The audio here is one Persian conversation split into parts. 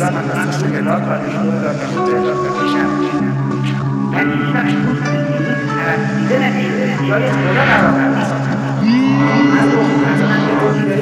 و مثلا تو کتاب پادشاه رو داد که خود اعلام بکشم یعنی هیچ وقت شما دیده نمیشه جای خدا نداره من رو مثلا یه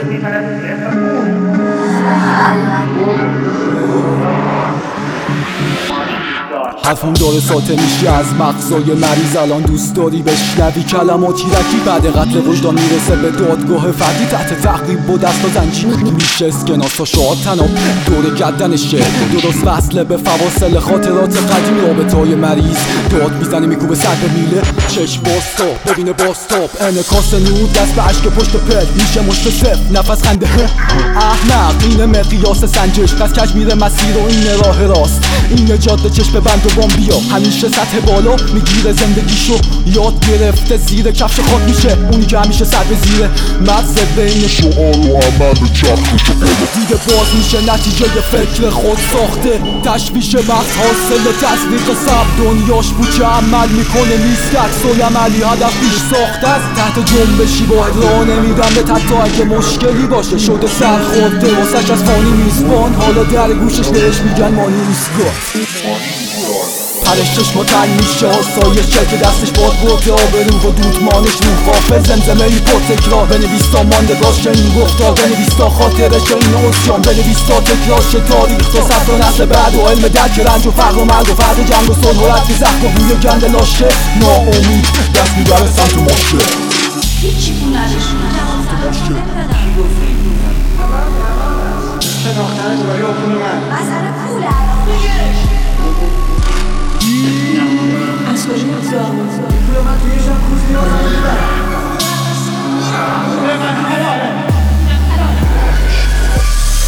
حرفم داره ساته میشی از مغزای مریض الان دوست داری بشنوی. کلماتی رکی بعد قتل وجدان می‌رسه به دادگاه فردی. تحت تعقیب و زنجیر میشه اسکناس و شاد تناب. دور گردنشه درست وصله به فواصل خاطرات قدیم رابطه های مریض داد می‌زنه میکوبه سر به میله. چشم باستاب ببینه باستاب انکاس نور دست به عشق پشت پل. میشه مشت صف نفس خنده. احمق اینه مقیاس سنجش. پس کج میره مسیر و این راه راست. این جاده چشم بند و بام بیا. همیشه سطح بالا می‌گیره زندگیشو. یاد گرفته زیر کفش خود میشه. اونی که همیشه سر به زیره مغز بین شعار و عمل دیگه باز میشه نتیجه فکر خود ساخته. تشویش مغز حاصل تصدیق سب دنیاش بود که عمل می‌کنه نیست عکس عملی هدف پیش ساخته است. تحت جنبشی با راه نمیدم به تحت اگه مشکلی باشه شده سر خورده. واسش از فانی میزبان. حالا در گوشش بهش میگن مانی پرش چشم و تن میشه آسایش که دستش باد برده آبرو و دودمانش رو خوافه زمزمه ای پر تکرار بنویس تا ماندگاش این گفتار بنویس تا خاطرش این اسیان بنویس تا تکراش تاریخ تا سفر و نسل بعد و علم درک رنج و فرق و مرگ و فرق جنگ و صلح و رد زخم و بوی گند لاشه. ناامید دست می‌بره سمت ماشه. هیچی تو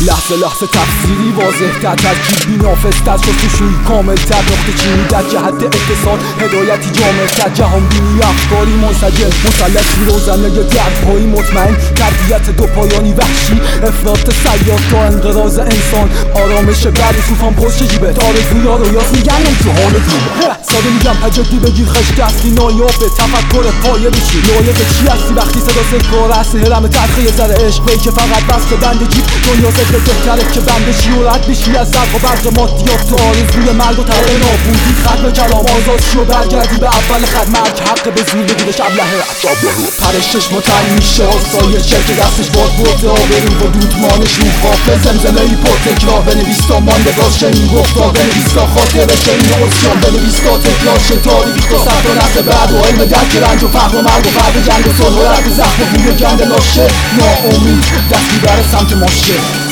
لحظه لحظه تفسیری واضح تر ترکیب بی نافذ تر شستشوی کامل تر نقطه چینی در جهت اتصال هدایتی جامع تر. جهان بینی افکاری منسجم. مثلثی روزنه دردهایی مطمئن. تربیت دو پایانی وحشی. افراط سیاد تا انقراض انسان. آرامش بعد طوفان پشت جیبت آرزوی ها رو یاد میگن امتحان دیگه ساده میگم تجدی بگیر خشت اصلی نایابه. تفکر پایه بشی لایق چی هستی وقتی صدا سکار هستی هرم تلخه یه عشق. که فقط بست بند جیب. دنیا ذکر بهتره که بند بشی و رد بشی از ظرف و برق مادیات تو آرزوی مرگ و طرح نابودی. ختم کلام آزاد شو برگردی به اول خد مرگ حق به زور بگیره شبلهه پرش چشم و تن میشه. آسایش که دستش باد برده آبرو. و دودمانش رو خوافه زمزمه ای پر تکرار. بنویس تا ماندگاش این گفتار بنویس تا خاطرش این اسیان بنویس تا تکراش تاریخ تا و نسل بعد. و علم درک رنج و فقر و مرگ و فرق جنگ و صلح و رد زخم و بوی گند لاشه ناامید. دست می‌بره سمت ماشه.